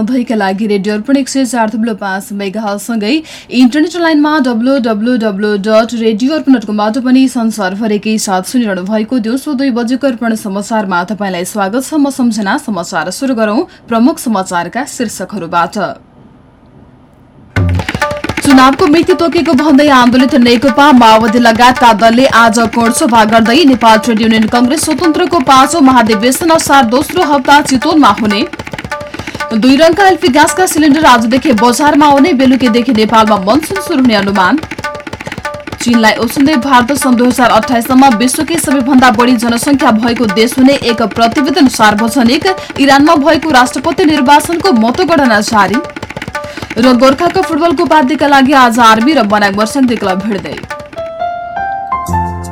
सधैँका लागि रेडियो अर्पण एक सय चार थुप्लो पाँच मेगासँगै इन्टरनेट लाइनमा W W W dot radio Arpan dot कमबाट पनि संसारभरिकै साथ सुनिरहनु भएको दिउँसो दुई बजेको अर्पण समाचारमा तपाईँलाई स्वागत छ। म सम्झना समाचार सुरु गरौं प्रमुख समाचारका शीर्षकहरूबाट। चुनावको मिति तोकेको भन्दै आन्दोलित नेकपा माओवादी लगायतका दलले आज कोणसभा गर्दै नेपाल ट्रेड युनियन कंग्रेस स्वतन्त्रको पाँचौं महाधिवेशन असार दोस्रो हप्ता चितवनमा हुने दुई रंगका एलपी ग्यासका सिलिण्डर आजदेखि बजारमा आउने बेलुकीदेखि नेपालमा मनसुन शुरू हुने अनुमान चीनलाई ओसन्दै भारत सन् दुई हजार अठाइससम्म विश्वकै सबैभन्दा बढी जनसंख्या भएको देश हुने एक प्रतिवेदन सार्वजनिक इरानमा भएको राष्ट्रपति निर्वाचनको मतगणना जारी र गोर्खाको फुटबलको उपाधिका लागि आज आर्मी र बनाङ वर्षन्ती क्लब भिड्दै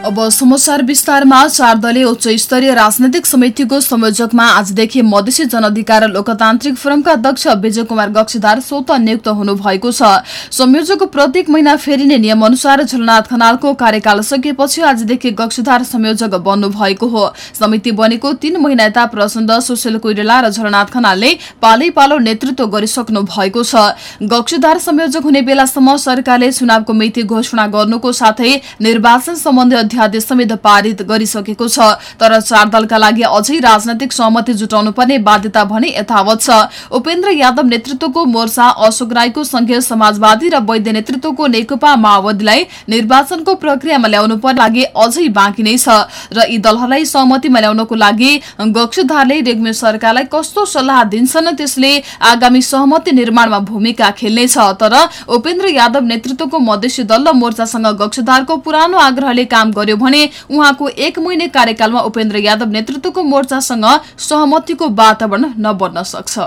अब समाचार विस्तारमा चार दलीय उच्च स्तरीय राजनैतिक समितिको संयोजकमा आजदेखि मधेसी जनअधिकार लोकतान्त्रिक फोरमका अध्यक्ष विजय कुमार गक्षिदार स्वत नियुक्त हुनु भएको छ। संयोजक प्रत्येक महिना फेरिने नियम अनुसार झलनाथ खनालको कार्यकाल सकिएपछि आजदेखि गक्षिदार संयोजक बन्नु भएको हो। समिति बनेको तीन महिना यता प्रचण्ड सुशील कोइरेला र झलनाथ खनालले पालै पालो नेतृत्व गरिसक्नु भएको छ। गक्षिदार संयोजक हुने बेलासम्म सरकारले चुनावको मिति घोषणा गर्नुको साथै निर्वाचन सम्बन्धी अध्यादेश समेत पारित गरिसकेको छ। तर चार दलका लागि अझै राजनैतिक सहमति जुटाउनु पर्ने बाध्यता भने यथावत छ। उपेन्द्र यादव नेतृत्वको मोर्चा अशोक राईको संघीय समाजवादी र वैद्य नेतृत्वको नेकपा माओवादीलाई निर्वाचनको प्रक्रियामा ल्याउनु पर्ने लागि अझै बाँकी नै छ र यी दलहरूलाई सहमतिमा ल्याउनको लागि गक्षधारले रेग्मी सरकारलाई कस्तो सल्लाह दिन्छन् त्यसले आगामी सहमति निर्माणमा भूमिका खेल्नेछ तर उपेन्द्र यादव नेतृत्वको मधेसी दल र मोर्चासँग गक्षधारको पुरानो आग्रहले काम गर्यो भने उहाँको एक महिने कार्यकालमा उपेन्द्र यादव नेतृत्वको मोर्चासँग सहमतिको वातावरण नबन्न सक्छ।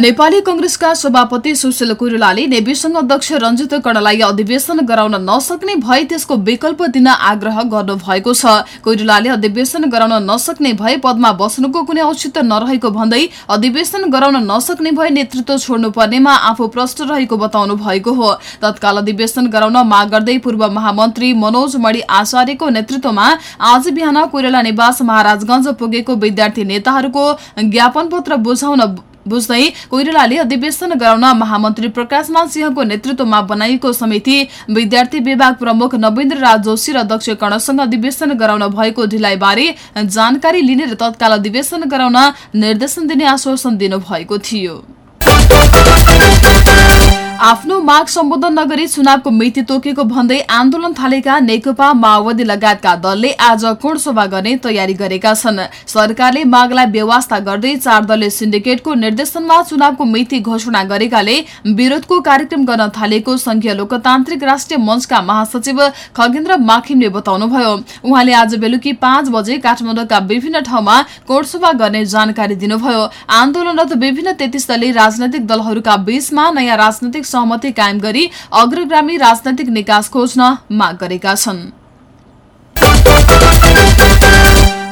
नेपाली कंग्रेसका सभापति सुशील कोइरालाले नेविसंघ अध्यक्ष रञ्जित कर्णलाई अधिवेशन गराउन नसक्ने भए त्यसको विकल्प दिन आग्रह गर्नु भएको छ। कोइरालाले अधिवेशन गराउन नसक्ने भए पदमा बस्नुको कुनै औचित्य नरहेको भन्दै अधिवेशन गराउन नसक्ने भए नेतृत्व छोड्नु पर्नेमा आफू प्रष्ट रहेको बताउनु भएको हो। तत्काल अधिवेशन गराउन माग गर्दै पूर्व महामन्त्री मनोज मणि आचार्यको नेतृत्वमा आज बिहान कोइराला निवास महाराजगंज पुगेको विद्यार्थी नेताहरूको ज्ञापन पत्र बुझाउन बुझ्दै कोइरालाले अधिवेशन गराउन महामन्त्री प्रकाशमान सिंहको नेतृत्वमा बनाइएको समिति विद्यार्थी विभाग प्रमुख नवेन्द्र राज जोशी र अध्यक्ष कर्णसँग अधिवेशन गराउन भएको ढिलाइबारे जानकारी लिने र तत्काल अधिवेशन गराउन निर्देशन दिने आश्वासन दिनुभएको थियो। आफ्नो माग सम्बोधन नगरी चुनावको मिति तोकेको भन्दै आन्दोलन थालेका नेकपा माओवादी लगायतका दलले आज सभा गर्ने तयारी गरेका छन्। सरकारले मागलाई व्यवस्था गर्दै चार दलीय सिन्डिकेटको निर्देशनमा चुनावको मिति घोषणा गरेकाले विरोधको कार्यक्रम गर्न थालेको संघीय लोकतान्त्रिक राष्ट्रिय मञ्चका महासचिव खगेन्द्र माखिमले बताउनुभयो। उहाँले आज बेलुकी पाँच बजे काठमाडौँका विभिन्न ठाउँमा कोर्टसभा गर्ने जानकारी दिनुभयो। आन्दोलनरत विभिन्न तेत्तिस दलीय राजनैतिक दलहरूका बीचमा नयाँ राजनैतिक सहमति कायम गरी अग्रगामी राजनैतिक निकास खोज्न माग गरेका छन्।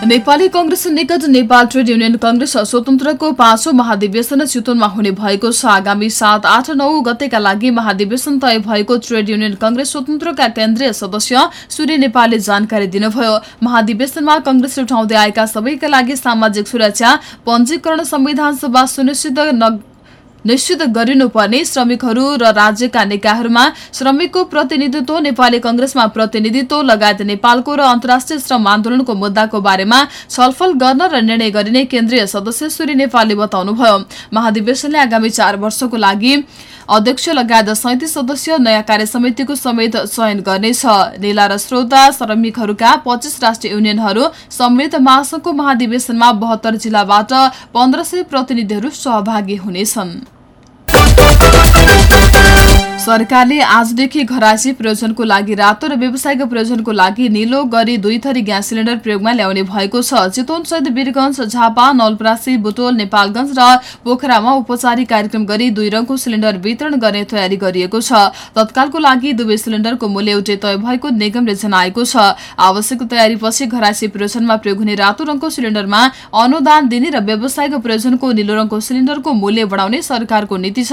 नेपाली कंग्रेस निकट नेपाल ट्रेड युनियन कंग्रेस स्वतन्त्रको पाँचौं महाधिवेशन चितवनमा हुने भएको छ। आगामी सात आठ नौ गतेका लागि महाधिवेशन तय भएको ट्रेड युनियन कंग्रेस स्वतन्त्रका केन्द्रीय सदस्य सूर्य नेपालले जानकारी दिनुभयो। महाधिवेशनमा कंग्रेसले उठाउँदै आएका सबैका लागि सामाजिक सुरक्षा पञ्जीकरण संविधान सभा सुनिश्चित निश्चित गरिनुपर्ने श्रमिकहरू र राज्यका निकायहरूमा श्रमिकको प्रतिनिधित्व नेपाली कंग्रेसमा प्रतिनिधित्व लगायत नेपालको र अन्तर्राष्ट्रिय श्रम आन्दोलनको मुद्दाको बारेमा छलफल गर्न र निर्णय गरिने केन्द्रीय सदस्य सूर्य नेपालले बताउनुभयो। महाधिवेशनले आगामी चार वर्षको लागि अध्यक्ष लगायत सैतिस सदस्य नयाँ कार्य समितिको समेत चयन गर्नेछ। नेला र श्रोता श्रमिकहरूका पच्चिस राष्ट्रिय युनियनहरू सम्मिलित महासंघको महाधिवेशनमा बहत्तर जिल्लाबाट पन्ध्र सय प्रतिनिधिहरू सहभागी हुनेछन्। Thank you. सरकारले आजदेखि घरासी प्रयोजनको लागि रातो र व्यावसायिक प्रयोजनको लागि निलो गरी दुई थरी ग्यास सिलिन्डर प्रयोगमा ल्याउने भएको छ। चितवन सहित वीरगंज झापा नलपरासी बुटोल नेपालगंज र पोखरामा औपचारिक कार्यक्रम गरी दुई रङको सिलिन्डर वितरण गर्ने तयारी गरिएको छ। तत्कालको लागि दुवै सिलिन्डरको मूल्य एउटै तय भएको निगमले जनाएको छ। आवश्यक तयारीपछि घरासी प्रयोजनमा प्रयोग हुने रातो रङको सिलिन्डरमा अनुदान दिने र व्यावसायिक प्रयोजनको निलो रङको सिलिन्डरको मूल्य बढाउने सरकारको नीति छ।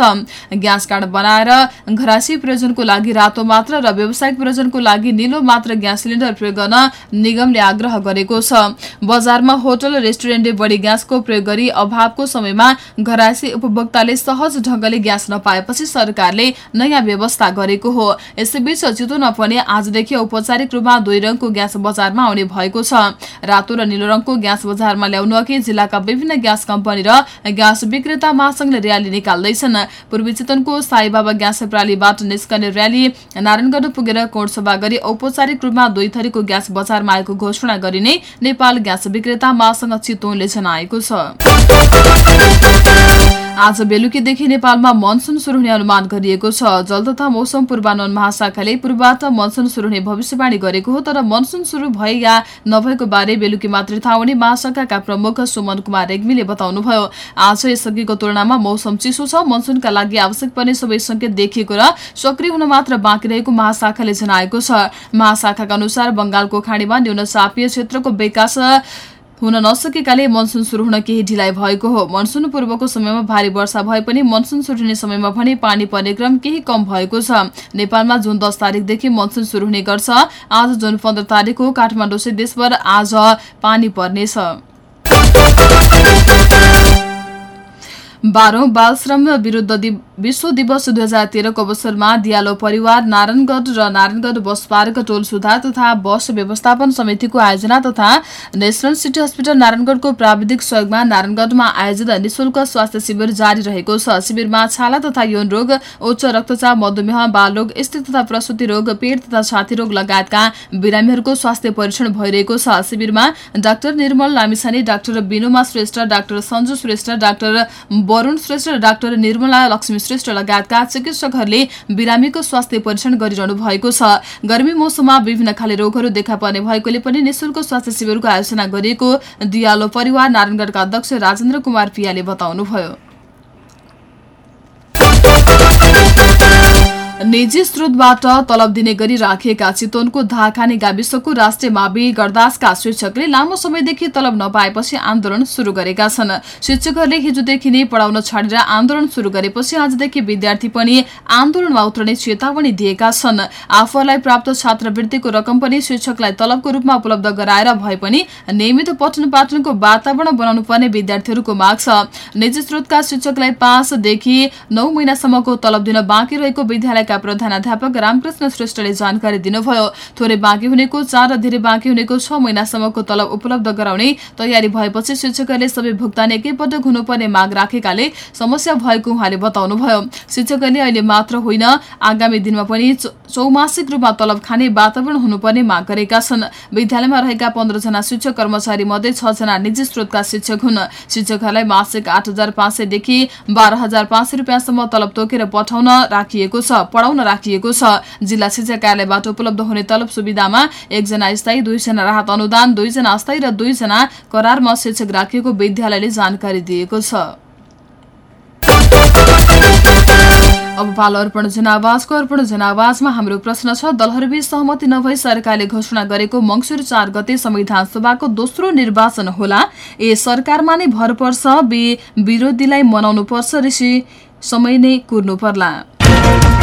ग्यास कार्ड बनाएर घरासी प्रयोजनको लागि रातो मात्र र व्यावसायिक प्रयोजनको लागि निलो मात्र ग्यास सिलिन्डर प्रयोग गर्न निगमले आग्रह गरेको छ। बजारमा होटल रेस्टुरेन्टले बढी ग्यासको प्रयोग गरी अभावको समयमा घरासी उपभोक्ताले सहज ढंगले ग्यास नपाएपछि सरकारले नयाँ व्यवस्था गरेको हो। यसैबीच चितवनमा पनि आजदेखि औपचारिक रूपमा दुई रङको ग्यास बजारमा आउने भएको छ। रातो र निलो रङको ग्यास बजारमा ल्याउनु अघि जिल्लाका विभिन्न ग्यास कम्पनी र ग्यास विक्रेता महासंघले र्याली निकाल्दैछन्। पूर्वी चितवनको साईबाबा ग्यास प्रणालीबाट निस्कने र्याली नारायणगढ पुगेर कोणसभा गरी औपचारिक रूपमा दुई थरीको ग्यास बजारमा आएको घोषणा गरिने नेपाल ग्यास विक्रेता महासंघ चितवनले जनाएको छ। आज बेलुकीदेखि नेपालमा मनसुन शुरू हुने अनुमान गरिएको छ। जल तथा मौसम पूर्वानुमान महाशाखाले पूर्वबाट मनसुन शुरू हुने भविष्यवाणी गरेको हो तर मनसुन शुरू भए या नभएको बारे बेलुकी मात्रै थाहा हुने महाशाखाका प्रमुख सुमन कुमार रेग्मीले बताउनुभयो। आज यसअघिको तुलनामा मौसम चिसो छ मनसुनका लागि आवश्यक पर्ने सबै संकेत देखिएको र सक्रिय हुन मात्र बाँकी रहेको महाशाखाले जनाएको छ। महाशाखाका अनुसार बंगालको खाडीमा न्यून चापीय क्षेत्रको विकास हुन नसकेकाले मनसुन शुरू हुन केही ढिलाइ भएको हो। मनसुन पूर्वको समयमा भारी वर्षा भए पनि मनसुन हुने समयमा भने पानी पर्ने क्रम केही कम भएको छ। नेपालमा जुन दस तारिकदेखि मनसुन शुरू हुने गर्छ आज जुन पन्ध्र तारिक हो काठमाडौँ देशभर आज पानी पर्नेछ। बाह्रौं बाल श्रम विरूद्ध विश्व दिवस दुई हजार तेह्रको अवसरमा दियालो परिवार नारायणगढ र नारायणगढ बस पार्क टोल सुधार तथा बस व्यवस्थापन समितिको आयोजना तथा नेसनल सिटी हस्पिटल नारायणगढको प्राविधिक सहयोगमा नारायणगढमा आयोजित निशुल्क स्वास्थ्य शिविर जारी रहेको छ। शिविरमा छाला तथा यौन रोग उच्च रक्तचाप मधुमेह बाल रोग स्थित तथा प्रसुति रोग पेट तथा छाती रोग लगायतका बिरामीहरूको स्वास्थ्य परीक्षण भइरहेको छ। शिविरमा doctor Nirmal Lamichhane doctor Binuma Shrestha doctor Sanju Shrestha doctor Varun Shrestha doctor Nirmala Laxmi Shrestha लगायतका चिकित्सकहरूले बिरामीको स्वास्थ्य परीक्षण गरिरहनु भएको छ। गर्मी मौसममा विभिन्न खाले रोगहरू देखा पर्ने भएकोले पनि निशुल्क स्वास्थ्य शिविरको आयोजना गरिएको दियालो परिवार नारायणगढका अध्यक्ष राजेन्द्र कुमार पियाले बताउनुभयो। निजी स्रोतबाट तलब दिने गरी राखिएका चितवनको धाखाने गाविसको राष्ट्रिय मावि गर्दासका शिक्षकले लामो समयदेखि तलब नपाएपछि आन्दोलन शुरू गरेका छन्। शिक्षकहरूले हिजोदेखि नै पढाउन छाडेर आन्दोलन शुरू गरेपछि आजदेखि विद्यार्थी पनि आन्दोलनमा उत्रने चेतावनी दिएका छन्। आफूहरूलाई प्राप्त छात्रवृत्तिको रकम पनि शिक्षकलाई तलबको रूपमा उपलब्ध गराएर भए पनि नियमित पठन पाठनको वातावरण बनाउनु पर्ने विद्यार्थीहरूको माग छ। निजी स्रोतका शिक्षकलाई पाँचदेखि नौ महिनासम्मको तलब दिन बाँकी रहेको विद्यालयका प्रधानध्यापक रामकृष्ण श्रेष्ठले जानकारी दिनुभयो। थोरै बाँकी हुनेको चार र धेरै बाँकी हुनेको छ महिनासम्मको तलब उपलब्ध गराउने तयारी भएपछि शिक्षकहरूले सबै भुक्तानी एकैपटक हुनुपर्ने माग राखेकाले समस्या भएको उहाँले बताउनुभयो। शिक्षकहरूले अहिले मात्र होइन आगामी दिनमा पनि चौमासिक रूपमा तलब खाने वातावरण हुनुपर्ने माग गरेका छन्। विद्यालयमा रहेका पन्ध्रजना शिक्षक कर्मचारी मध्ये छजना निजी स्रोतका शिक्षक हुन्। शिक्षकहरूलाई मासिक आठ हजार पाँच सयदेखि बाह्र हजार पाँच सय रुपियाँसम्म तलब तोकेर पठाउन राखिएको छ। पढाउन राखिएको छ। जिल्ला शिक्षा कार्यालयबाट उपलब्ध हुने तलब सुविधामा एकजना स्थायी दुईजना राहत अनुदान दुईजना अस्थायी र दुईजना करारमा शिक्षक राखिएको विद्यालयले जानकारी दिएको छ। अब पालो अर्पण जनावाजको अर्पण जनावाजमा हाम्रो प्रश्न छ दलहरूबीच सहमति नभई सरकारले घोषणा गरेको मंगसुर चार गते संविधान सभाको दोस्रो निर्वाचन होला। ए सरकारमा नै भर पर्छ बे विरोधीलाई मनाउनु पर्छ ऋषि समय नै कुर्नु पर्ला।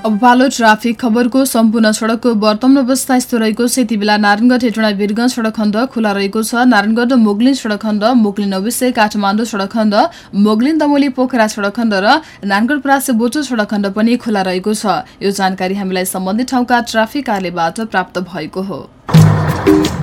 अब पालो ट्राफिक खबरको सम्पूर्ण सड़कको वर्तमान अवस्था यस्तो रहेको छ। यति बेला नारायणगढ हेटोडा वीरगंज सड़क खण्ड खुला रहेको छ। नारायणगढ मोगलिन सड़क खण्ड मोगलिन अविषय काठमाडौँ सड़क खण्ड मोगलिन दमोली पोखरा सड़क खण्ड र नारायणगढ प्रासे बोचो सड़क खण्ड पनि खुला रहेको छ। यो जानकारी हामीलाई सम्बन्धित ठाउँका ट्राफिक कार्यबाट प्राप्त भएको हो।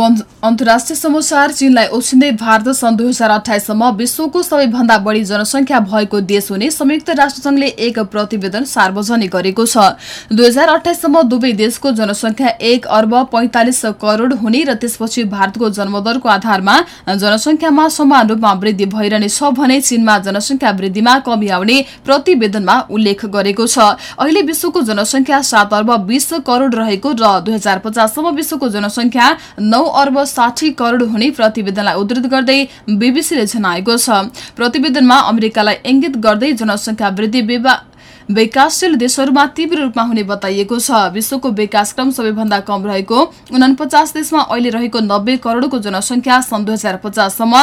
अन्तर्राष्ट्रिय समाचार चीनलाई ओछिँदै भारत सन् दुई हजार अठाइससम्म विश्वको सबैभन्दा बढी जनसङ्ख्या भएको देश हुने संयुक्त राष्ट्रसङ्घले एक प्रतिवेदन सार्वजनिक गरेको छ। दुई हजार अठाइससम्म दुवै देशको जनसङ्ख्या एक अर्ब पैंतालिस करोड़ हुने र त्यसपछि भारतको जन्मदरको आधारमा जनसङ्ख्यामा समान रूपमा वृद्धि भइरहनेछ भने चीनमा जनसङ्ख्या वृद्धिमा कमी आउने प्रतिवेदनमा उल्लेख गरेको छ। अहिले विश्वको जनसङ्ख्या सात अर्ब बीस करोड़ रहेको र दुई हजार पचाससम्म विश्वको जनसङ्ख्या नौ अर्ब साठी करोड़ हुने प्रतिवेदनलाई उद्धृत गर्दै बीबीसीले जनाएको छ। प्रतिवेदनमा अमेरिकालाई इंगित गर्दै जनसङ्ख्या वृद्धि विकासशील देशहरूमा तीव्र रूपमा हुने बताइएको छ। विश्वको विकास क्रम सबैभन्दा कम रहेको उनपचास देशमा अहिले रहेको नब्बे करोड़को जनसङ्ख्या सन् दुई हजार पचाससम्म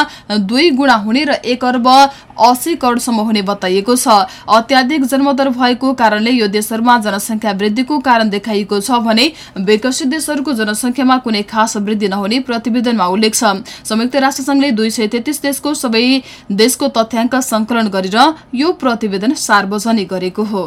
दुई गुणा हुने र एक अर्ब अस्सी करोड़सम्म हुने बताइएको छ। अत्याधिक जन्मदर भएको कारणले यो देशहरूमा जनसङ्ख्या वृद्धिको कारण देखाइएको छ भने विकसित देशहरूको जनसङ्ख्यामा कुनै खास वृद्धि नहुने प्रतिवेदनमा उल्लेख छ। संयुक्त राष्ट्रसङ्घले दुई सय तेत्तीस देशको सबै देशको तथ्याङ्क संकलन गरेर यो प्रतिवेदन सार्वजनिक गरेको हो। हो.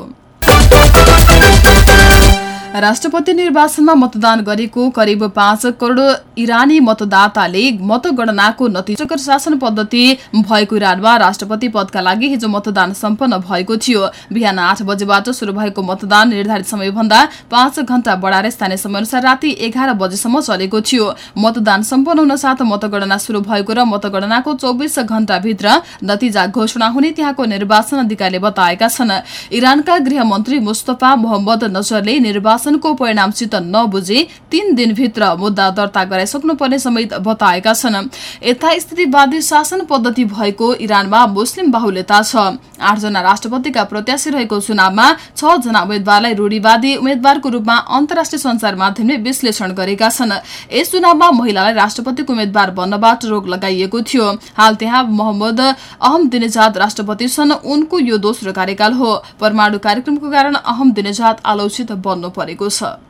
राष्ट्रपति निर्वाचनमा मतदान गरेको करिब पाँच करोड़ इरानी मतदाताले मतगणनाको नतिजा शासन पद्धति भएको इरानमा राष्ट्रपति पदका लागि हिजो मतदान सम्पन्न भएको थियो। बिहान आठ बजेबाट शुरू भएको मतदान निर्धारित समयभन्दा पाँच घण्टा बढाएर स्थानीय समयअनुसार राति एघार बजेसम्म चलेको थियो। मतदान सम्पन्न हुन साथ मतगणना शुरू भएको र मतगणनाको चौबिस घण्टाभित्र नतिजा घोषणा हुने त्यहाँको निर्वाचन अधिकारीले बताएका छन्। इरानका गृहमन्त्री मुस्तफा मोहम्मद नजरले निर्वाचनको परिणामसित नबुझे तीन दिनभित्र मुद्दा दर्ता गराइसक्नुपर्ने समेत बताएका छन्। यथास्थितिवादी शासन पद्धति भएको इरानमा मुस्लिम बाहुल्यता छ। आठजना राष्ट्रपतिका प्रत्याशी रहेको चुनावमा जना उम्मेद्वारलाई रूढिवादी उम्मेद्वारको रूपमा अन्तर्राष्ट्रिय संचार माध्यमले विश्लेषण गरेका छन्। यस चुनावमा महिलालाई राष्ट्रपतिको उम्मेद्वार बन्नबाट रोक लगाइएको थियो। हाल त्यहाँ मोहम्मद अहमदिनेजाद राष्ट्रपति छन्। उनको यो दोस्रो कार्यकाल हो। परमाणु कार्यक्रमको कारण अहमदिनेजाद आलोचित बन्नु परेको छ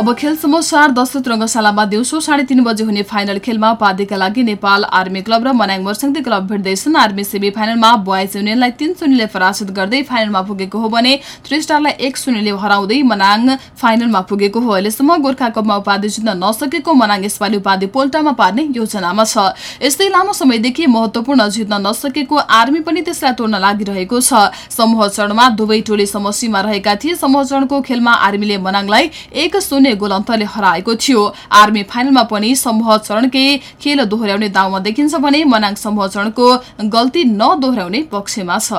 अब खेल समाचार दशरथ रङ्गशालामा दिउँसो साढे तीन बजे हुने फाइनल खेलमा उपाधिका लागि नेपाल आर्मी क्लब र मनाङ वर्सङ्दी क्लब भेट्दैछन्। आर्मी सेमी फाइनलमा बोइज युनियनलाई तीन शून्यले पराजित गर्दै फाइनलमा पुगेको हो भने थ्री स्टारलाई एक शून्यले हराउँदै मनाङ फाइनलमा पुगेको हो। अहिलेसम्म गोर्खा कपमा उपाधि जित्न नसकेको मनाङ यसपालि उपाधि पोल्टामा पार्ने योजनामा छ। यस्तै लामो समयदेखि महत्वपूर्ण जित्न नसकेको आर्मी पनि त्यसलाई तोड्न लागिरहेको छ। समूह चरणमा दुवै टोली समष्टिमा रहेका थिए। समूह चरणको खेलमा आर्मीले मनाङलाई एक शून्य गोल अन्तरले हराएको थियो। आर्मी फाइनलमा पनि समूह चरणकै खेल दोहोर्याउने दाउमा देखिन्छ भने मनाङ समूह चरणको गल्ती नदोहोर्याउने पक्षमा छ।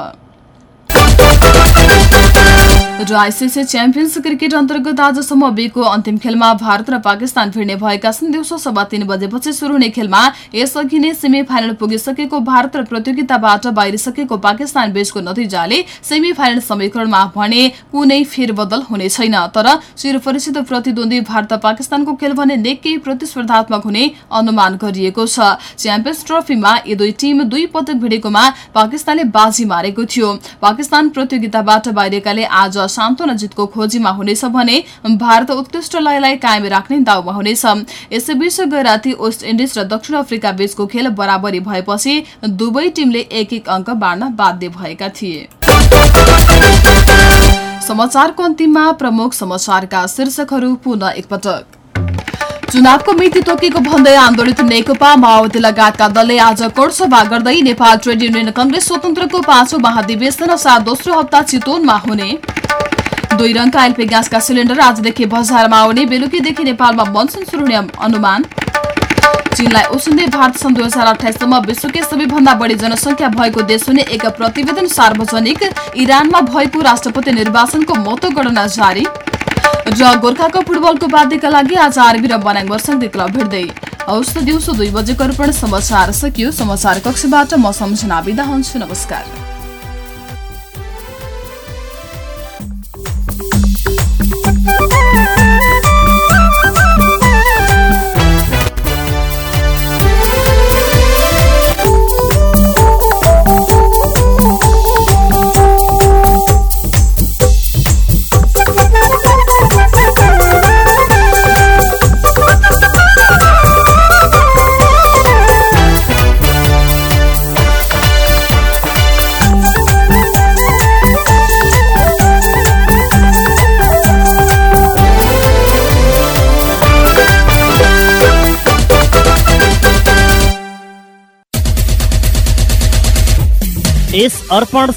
र आइसिसी च्याम्पियन्स क्रिकेट अन्तर्गत आजसम्म बीको अन्तिम खेलमा भारत र पाकिस्तान भिड्ने भएका छन् दिउँसो सभा तीन बजेपछि शुरू हुने खेलमा यसअघि नै सेमी फाइनल पुगिसकेको भारत र प्रतियोगिताबाट बाहिरिसकेको पाकिस्तान बीचको नतिजाले सेमी फाइनल समीकरणमा भने कुनै फेरबदल हुने छैन। तर चिरपरिचित प्रतिद्वन्दी भारत पाकिस्तानको खेल भने निकै प्रतिस्पर्धात्मक हुने अनुमान गरिएको छ। च्याम्पियन्स ट्रफीमा यी दुई टिम दुई पटक भिडेकोमा पाकिस्तानले बाजी मारेको थियो। पाकिस्तान प्रतियोगिताबाट बाहिरिएकाले आज सान्तवना जितको खोजीमा हुनेछ भने भारत उत्कृष्ट लयलाई कायम राख्ने दाउमा हुनेछ। यसैबीच गए राति वेस्ट इन्डिज र दक्षिण अफ्रिका बीचको खेल बराबरी भएपछि दुवै टिमले एक एक अङ्क बाँड्न बाध्य भएका थिए। चुनावको मिति तोकेको भन्दै आन्दोलित नेकपा माओवादी लगायतका दलले आज कोडसभा गर्दै नेपाल ट्रेड युनियन कंग्रेस स्वतन्त्रको पाँचौं महाधिवेशन सात दोस्रो हप्ता चितवनमा हुने दुई रङका एलपी ग्यासका सिलिण्डर आजदेखि बजारमा आउने बेलुकीदेखि नेपालमा मनसुन सुरु हुने अनुमान। चीनलाई उछिन्दै भारत सन् दुई हजार अठाइससम्म विश्वकै सबैभन्दा बढी जनसङ्ख्या भएको देश हुने एक प्रतिवेदन सार्वजनिक इरानमा भएको राष्ट्रपति निर्वाचनको मतगणना जारी। र गोर्खाको फुटबलको बाध्यका लागि आज आरबी र बनाङ वर्षाङ्गी क्लब भेट्दै। हवस् दिउँसो दुई बजेको अर्पण समाचार सकियो। समाचार कक्षबाट म सम्झना बिदा हुन्छु। नमस्कार। अर्पण